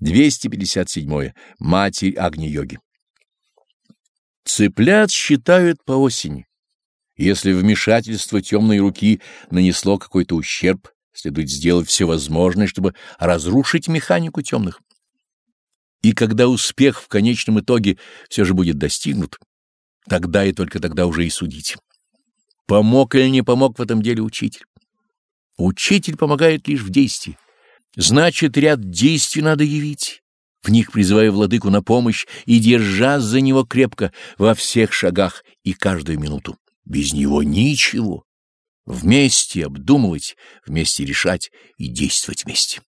257. Матерь Агни-йоги. Цыплят считают по осени. Если вмешательство темной руки нанесло какой-то ущерб, следует сделать все возможное, чтобы разрушить механику темных. И когда успех в конечном итоге все же будет достигнут, тогда и только тогда уже и судить. Помог или не помог в этом деле учитель? Учитель помогает лишь в действии. Значит, ряд действий надо явить, в них призывая владыку на помощь и держа за него крепко во всех шагах и каждую минуту. Без него ничего. Вместе обдумывать, вместе решать и действовать вместе.